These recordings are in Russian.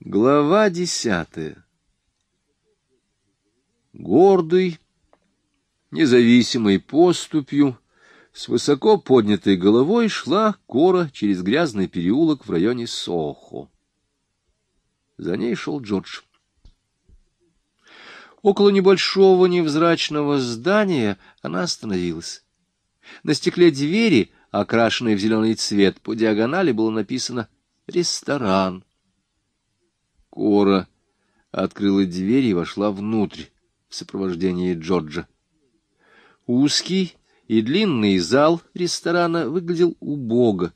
Глава десятая Гордый, независимой поступью, с высоко поднятой головой шла Кора через грязный переулок в районе Сохо. За ней шел Джордж. Около небольшого невзрачного здания она остановилась. На стекле двери, окрашенной в зеленый цвет, по диагонали было написано «Ресторан». Кора открыла дверь и вошла внутрь в сопровождении Джорджа. Узкий и длинный зал ресторана выглядел убого.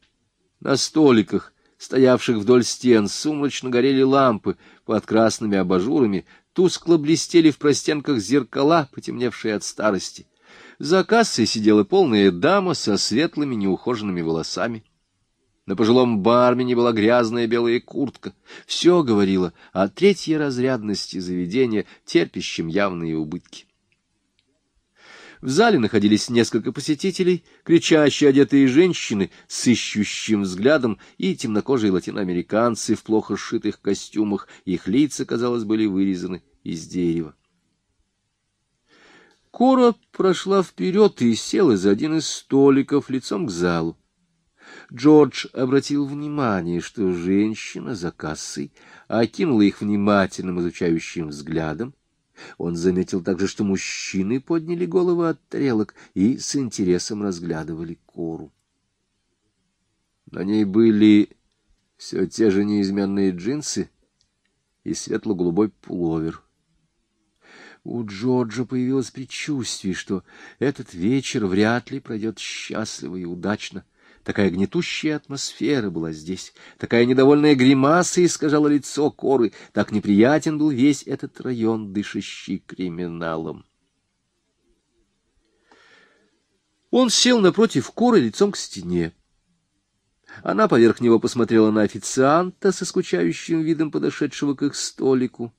На столиках, стоявших вдоль стен, сумрачно горели лампы под красными абажурами, тускло блестели в простенках зеркала, потемневшие от старости. За кассой сидела полная дама со светлыми неухоженными волосами. На пожилом бармене была грязная белая куртка. Все говорило о третьей разрядности заведения, терпящем явные убытки. В зале находились несколько посетителей, кричащие одетые женщины с ищущим взглядом и темнокожие латиноамериканцы в плохо сшитых костюмах. Их лица, казалось, были вырезаны из дерева. Кора прошла вперед и села за один из столиков лицом к залу. Джордж обратил внимание, что женщина за кассой окинула их внимательным изучающим взглядом. Он заметил также, что мужчины подняли головы от тарелок и с интересом разглядывали кору. На ней были все те же неизменные джинсы и светло-голубой пуловер. У Джорджа появилось предчувствие, что этот вечер вряд ли пройдет счастливо и удачно. Такая гнетущая атмосфера была здесь, такая недовольная гримаса искажала лицо коры, так неприятен был весь этот район, дышащий криминалом. Он сел напротив коры лицом к стене. Она поверх него посмотрела на официанта со скучающим видом подошедшего к их столику.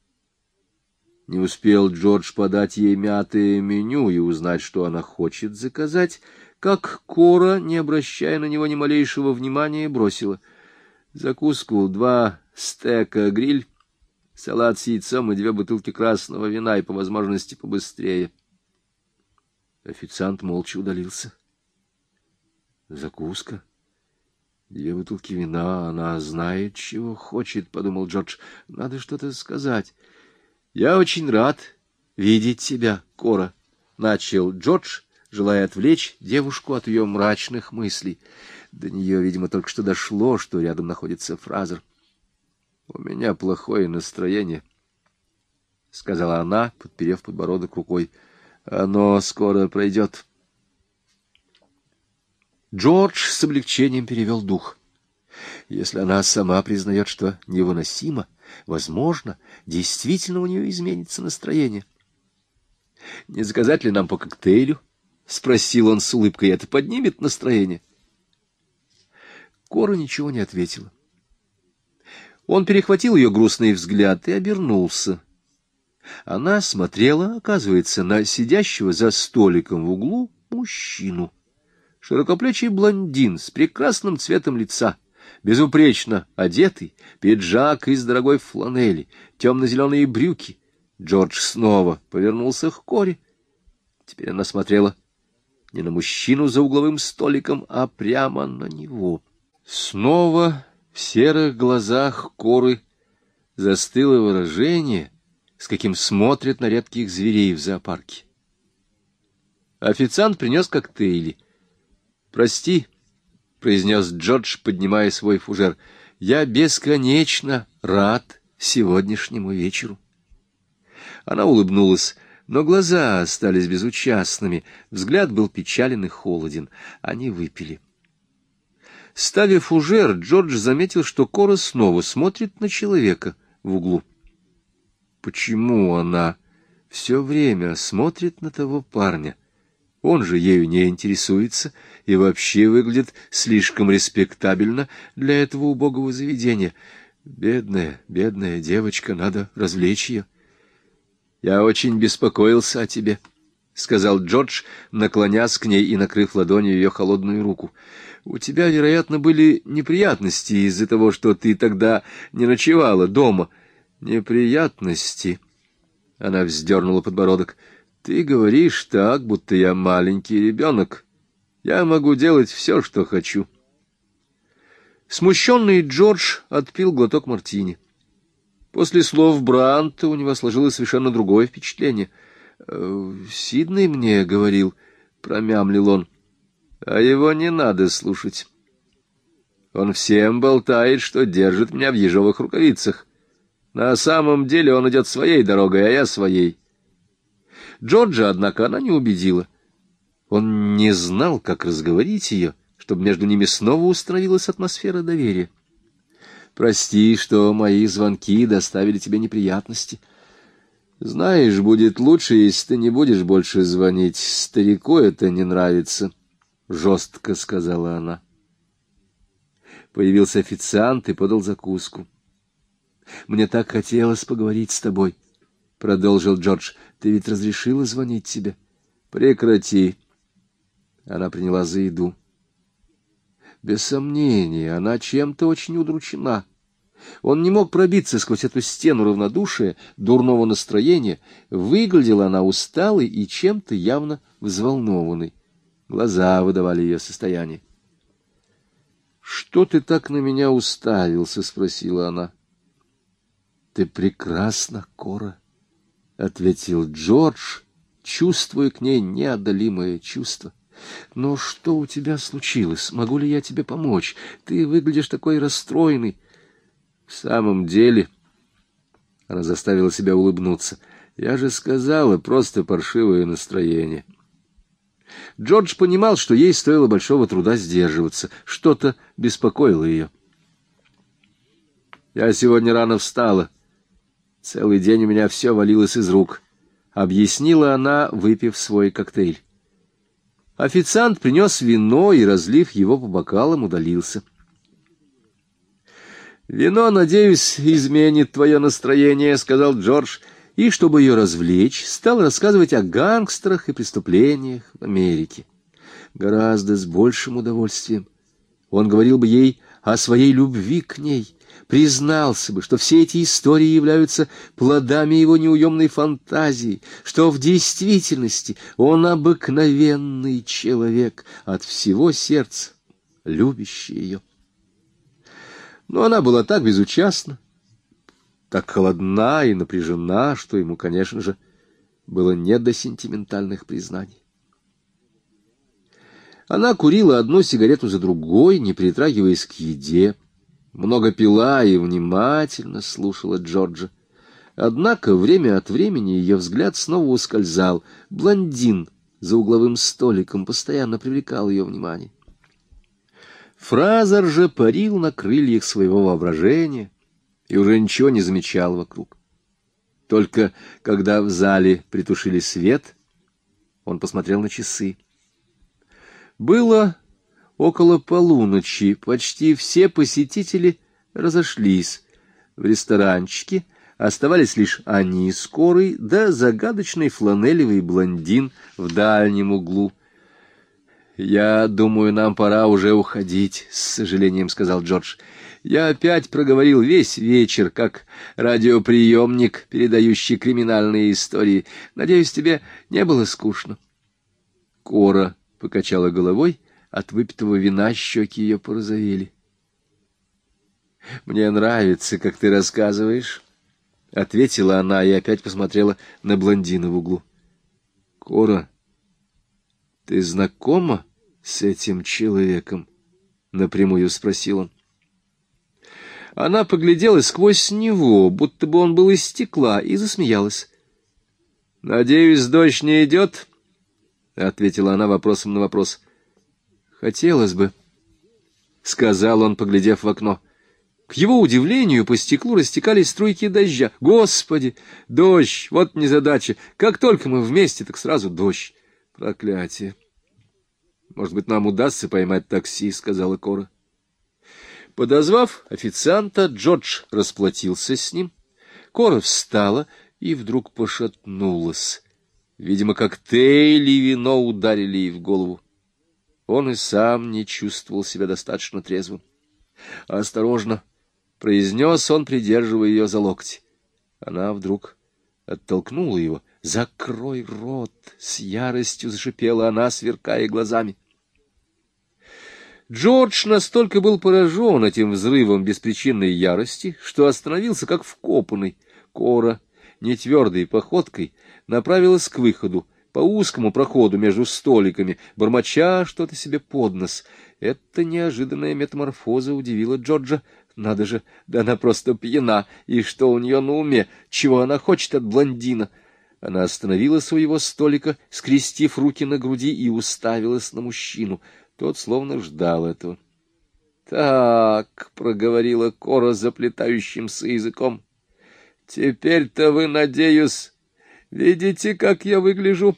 Не успел Джордж подать ей мятое меню и узнать, что она хочет заказать, как Кора, не обращая на него ни малейшего внимания, бросила. Закуску, два стека гриль, салат с яйцом и две бутылки красного вина, и, по возможности, побыстрее. Официант молча удалился. Закуска. Две бутылки вина, она знает, чего хочет, — подумал Джордж. Надо что-то сказать. — Я очень рад видеть тебя, Кора, — начал Джордж, желая отвлечь девушку от ее мрачных мыслей. До нее, видимо, только что дошло, что рядом находится Фразер. — У меня плохое настроение, — сказала она, подперев подбородок рукой. — Оно скоро пройдет. Джордж с облегчением перевел дух. Если она сама признает, что невыносимо, возможно, действительно у нее изменится настроение. Не заказать ли нам по коктейлю? —— спросил он с улыбкой. — Это поднимет настроение? Кора ничего не ответила. Он перехватил ее грустный взгляд и обернулся. Она смотрела, оказывается, на сидящего за столиком в углу мужчину. Широкоплечий блондин с прекрасным цветом лица, безупречно одетый, пиджак из дорогой фланели, темно-зеленые брюки. Джордж снова повернулся к Коре. Теперь она смотрела не на мужчину за угловым столиком, а прямо на него. Снова в серых глазах коры застыло выражение, с каким смотрят на редких зверей в зоопарке. Официант принес коктейли. «Прости», — произнес Джордж, поднимая свой фужер, — «я бесконечно рад сегодняшнему вечеру». Она улыбнулась но глаза остались безучастными, взгляд был печален и холоден. Они выпили. Ставив фужер, Джордж заметил, что Кора снова смотрит на человека в углу. Почему она все время смотрит на того парня? Он же ею не интересуется и вообще выглядит слишком респектабельно для этого убогого заведения. Бедная, бедная девочка, надо развлечь ее. Я очень беспокоился о тебе. — сказал Джордж, наклонясь к ней и накрыв ладонью ее холодную руку. — У тебя, вероятно, были неприятности из-за того, что ты тогда не ночевала дома. — Неприятности? Она вздернула подбородок. — Ты говоришь так, будто я маленький ребенок. Я могу делать все, что хочу. Смущенный Джордж отпил глоток мартини. После слов Бранта у него сложилось совершенно другое впечатление. «Э, «Сиднey мне говорил», — промямлил он, — «а его не надо слушать. Он всем болтает, что держит меня в ежовых рукавицах. На самом деле он идет своей дорогой, а я своей». Джорджа, однако, она не убедила. Он не знал, как разговорить ее, чтобы между ними снова установилась атмосфера доверия. Прости, что мои звонки доставили тебе неприятности. Знаешь, будет лучше, если ты не будешь больше звонить. Старику это не нравится, — жестко сказала она. Появился официант и подал закуску. — Мне так хотелось поговорить с тобой, — продолжил Джордж. — Ты ведь разрешила звонить тебе? — Прекрати. Она приняла за еду. Без сомнения, она чем-то очень удручена. Он не мог пробиться сквозь эту стену равнодушия, дурного настроения. Выглядела она усталой и чем-то явно взволнованной. Глаза выдавали ее состояние. — Что ты так на меня уставился? — спросила она. — Ты прекрасна, Кора, — ответил Джордж, чувствуя к ней неодолимое чувство. — но что у тебя случилось? Могу ли я тебе помочь? Ты выглядишь такой расстроенный. В самом деле... Она заставила себя улыбнуться. Я же сказала, просто паршивое настроение. Джордж понимал, что ей стоило большого труда сдерживаться. Что-то беспокоило ее. Я сегодня рано встала. Целый день у меня все валилось из рук. Объяснила она, выпив свой коктейль. Официант принес вино и, разлив его по бокалам, удалился. «Вино, надеюсь, изменит твое настроение», — сказал Джордж, и, чтобы ее развлечь, стал рассказывать о гангстерах и преступлениях в Америке. Гораздо с большим удовольствием. Он говорил бы ей о своей любви к ней, признался бы, что все эти истории являются плодами его неуемной фантазии, что в действительности он обыкновенный человек от всего сердца, любящий ее. Но она была так безучастна, так холодна и напряжена, что ему, конечно же, было не до сентиментальных признаний. Она курила одну сигарету за другой, не притрагиваясь к еде, много пила и внимательно слушала Джорджа. Однако время от времени ее взгляд снова ускользал. Блондин за угловым столиком постоянно привлекал ее внимание. Фразер же парил на крыльях своего воображения и уже ничего не замечал вокруг. Только когда в зале притушили свет, он посмотрел на часы. Было около полуночи, почти все посетители разошлись. В ресторанчике оставались лишь они с Корой, да загадочный фланелевый блондин в дальнем углу — «Я думаю, нам пора уже уходить», — с сожалением сказал Джордж. «Я опять проговорил весь вечер, как радиоприемник, передающий криминальные истории. Надеюсь, тебе не было скучно». Кора покачала головой, от выпитого вина щеки ее порозовели. «Мне нравится, как ты рассказываешь», — ответила она и опять посмотрела на блондина в углу. «Кора, — Ты знакома с этим человеком? — напрямую спросил он. Она поглядела сквозь него, будто бы он был из стекла, и засмеялась. — Надеюсь, дождь не идет? — ответила она вопросом на вопрос. — Хотелось бы, — сказал он, поглядев в окно. К его удивлению по стеклу растекались струйки дождя. Господи, дождь, вот незадача. Как только мы вместе, так сразу дождь. Проклятие. Может быть, нам удастся поймать такси, — сказала Кора. Подозвав официанта, Джордж расплатился с ним. Кора встала и вдруг пошатнулась. Видимо, коктейль и вино ударили ей в голову. Он и сам не чувствовал себя достаточно трезвым. «Осторожно!» — произнес он, придерживая ее за локти. Она вдруг оттолкнула его. «Закрой рот!» — с яростью зашипела она, сверкая глазами. Джордж настолько был поражен этим взрывом беспричинной ярости, что остановился как вкопанный. Кора, нетвердой походкой, направилась к выходу, по узкому проходу между столиками, бормоча что-то себе под нос. Эта неожиданная метаморфоза удивила Джорджа. Надо же, да она просто пьяна, и что у нее на уме, чего она хочет от блондина? Она остановилась у его столика, скрестив руки на груди, и уставилась на мужчину. Тот словно ждал этого. — Так, — проговорила Кора заплетающимся языком, — теперь-то вы, надеюсь, видите, как я выгляжу?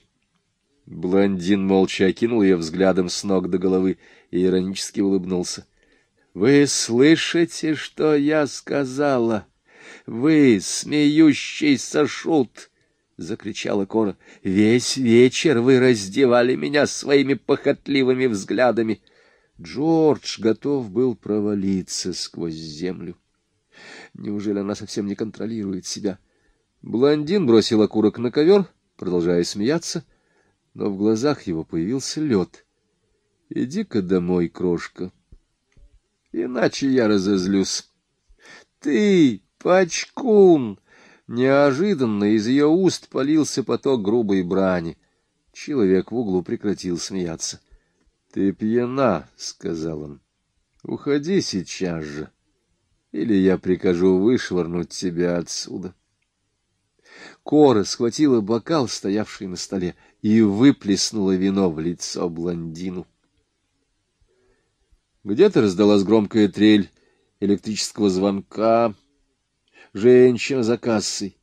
Блондин молча окинул ее взглядом с ног до головы и иронически улыбнулся. — Вы слышите, что я сказала? Вы, смеющийся шут! — закричала Кора. — Весь вечер вы раздевали меня своими похотливыми взглядами. Джордж готов был провалиться сквозь землю. Неужели она совсем не контролирует себя? Блондин бросил окурок на ковер, продолжая смеяться — но в глазах его появился лед. — Иди-ка домой, крошка, иначе я разозлюсь. — Ты, пачкун! Неожиданно из ее уст полился поток грубой брани. Человек в углу прекратил смеяться. — Ты пьяна, — сказал он. — Уходи сейчас же, или я прикажу вышвырнуть тебя отсюда. Кора схватила бокал, стоявший на столе, и выплеснула вино в лицо блондину. Где-то раздалась громкая трель электрического звонка. Женщина за кассой,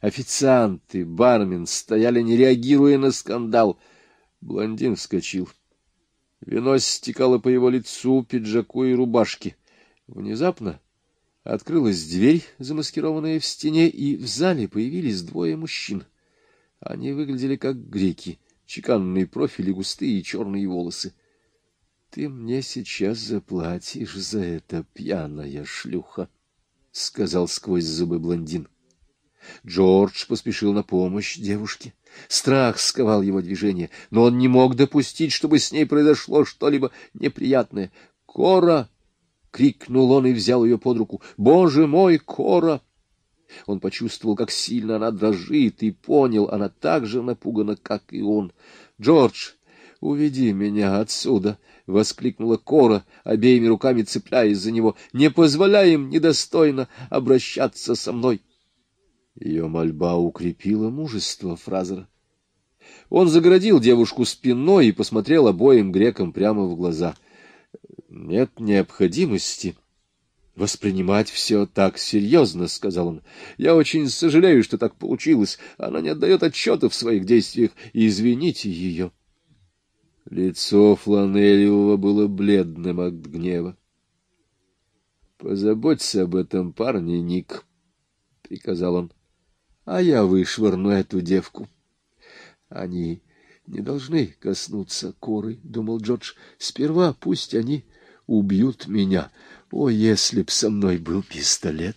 официанты, бармен стояли, не реагируя на скандал. Блондин вскочил. Вино стекало по его лицу, пиджаку и рубашке. Внезапно открылась дверь, замаскированная в стене, и в зале появились двое мужчин — они выглядели как греки, чеканные профили, густые черные волосы. — Ты мне сейчас заплатишь за это, пьяная шлюха, — сказал сквозь зубы блондин. Джордж поспешил на помощь девушке. Страх сковал его движение, но он не мог допустить, чтобы с ней произошло что-либо неприятное. «Кора!» — крикнул он и взял ее под руку. «Боже мой, Кора!» Он почувствовал, как сильно она дрожит, и понял, она так же напугана, как и он. «Джордж, уведи меня отсюда!» — воскликнула Кора, обеими руками цепляясь за него. «Не позволяй им недостойно обращаться со мной!» Ее мольба укрепила мужество Фразера. Он загородил девушку спиной и посмотрел обоим грекам прямо в глаза. «Нет необходимости...» воспринимать все так серьезно, — сказал он. — Я очень сожалею, что так получилось. Она не отдает отчета в своих действиях. Извините ее. Лицо Фланелиова было бледным от гнева. — Позаботься об этом парне, Ник, — приказал он. — А я вышвырну эту девку. Они не должны коснуться коры, — думал Джордж. — Сперва пусть они убьют меня. О, если б со мной был пистолет!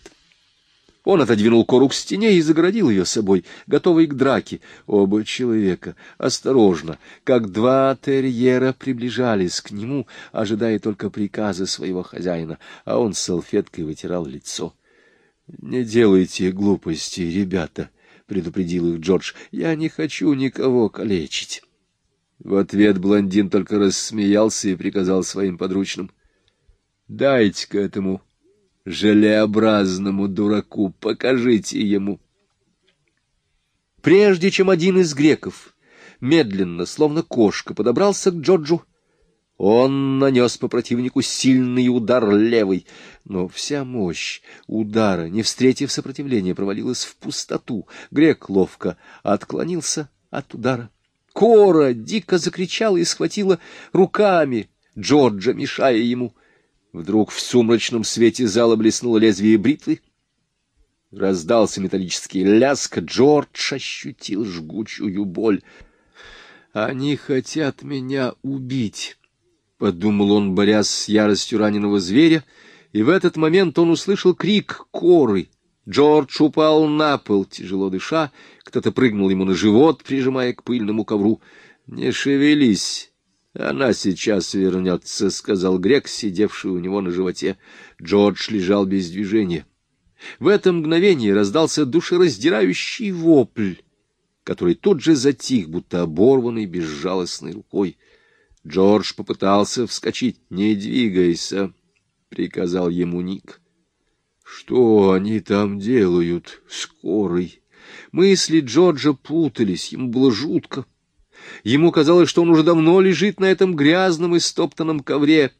Он отодвинул кору к стене и загородил ее собой, готовый к драке. Оба человека, осторожно, как два терьера, приближались к нему, ожидая только приказа своего хозяина, а он салфеткой вытирал лицо. — Не делайте глупости, ребята, — предупредил их Джордж, — я не хочу никого калечить. В ответ блондин только рассмеялся и приказал своим подручным — Дайте-ка этому желеобразному дураку, покажите ему. Прежде чем один из греков медленно, словно кошка, подобрался к Джорджу, он нанес по противнику сильный удар левой, но вся мощь удара, не встретив сопротивления, провалилась в пустоту. Грек ловко отклонился от удара. Кора дико закричала и схватила руками Джорджа, мешая ему. Вдруг в сумрачном свете зала блеснуло лезвие бритвы. Раздался металлический ляск, Джордж ощутил жгучую боль. «Они хотят меня убить», — подумал он, борясь с яростью раненого зверя, и в этот момент он услышал крик коры. Джордж упал на пол, тяжело дыша, кто-то прыгнул ему на живот, прижимая к пыльному ковру. «Не шевелись, она сейчас вернется», — сказал грек, сидевший у него на животе. Джордж лежал без движения. В это мгновение раздался душераздирающий вопль, который тут же затих, будто оборванный безжалостной рукой. Джордж попытался вскочить. «Не двигайся», — приказал ему Ник. «Что они там делают, скорый?» Мысли Джорджа путались, ему было жутко. Ему казалось, что он уже давно лежит на этом грязном и стоптанном ковре.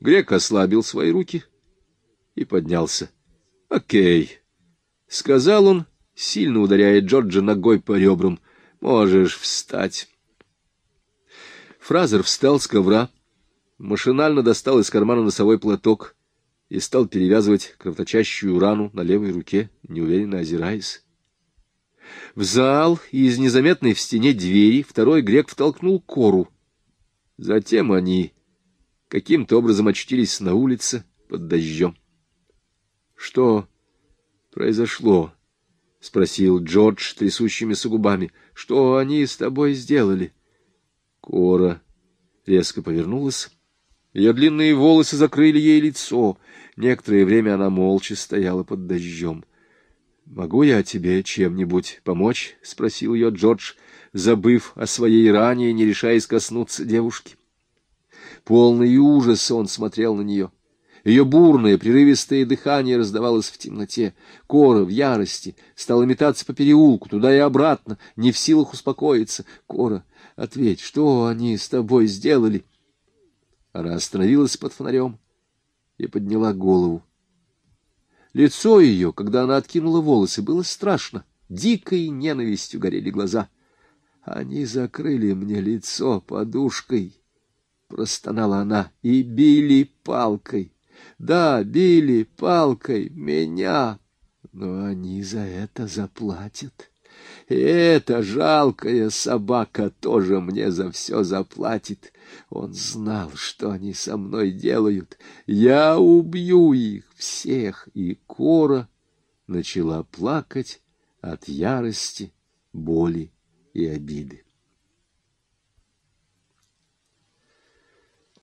Грек ослабил свои руки и поднялся. — Окей, — сказал он, сильно ударяя Джорджа ногой по ребрам. — Можешь встать. Фразер встал с ковра, машинально достал из кармана носовой платок и стал перевязывать кровоточащую рану на левой руке, неуверенно озираясь. В зал из незаметной в стене двери второй грек втолкнул кору. Затем они каким-то образом очутились на улице под дождем. Что произошло? — спросил Джордж трясущимися губами. — Что они с тобой сделали? Кора резко повернулась. Ее длинные волосы закрыли ей лицо. Некоторое время она молча стояла под дождем. — Могу я тебе чем-нибудь помочь? — спросил ее Джордж, забыв о своей ране и не решаясь коснуться девушки. Полный ужаса он смотрел на нее. Ее бурное, прерывистое дыхание раздавалось в темноте. Кора в ярости стала метаться по переулку, туда и обратно, не в силах успокоиться. Кора, ответь, что они с тобой сделали? Она остановилась под фонарем и подняла голову. Лицо ее, когда она откинула волосы, было страшно. Дикой ненавистью горели глаза. Они закрыли мне лицо подушкой, — простонала она, — и били палкой. Да, били палкой меня, но они за это заплатят. И эта жалкая собака тоже мне за все заплатит. Он знал, что они со мной делают. Я убью их всех. И Кора начала плакать от ярости, боли и обиды.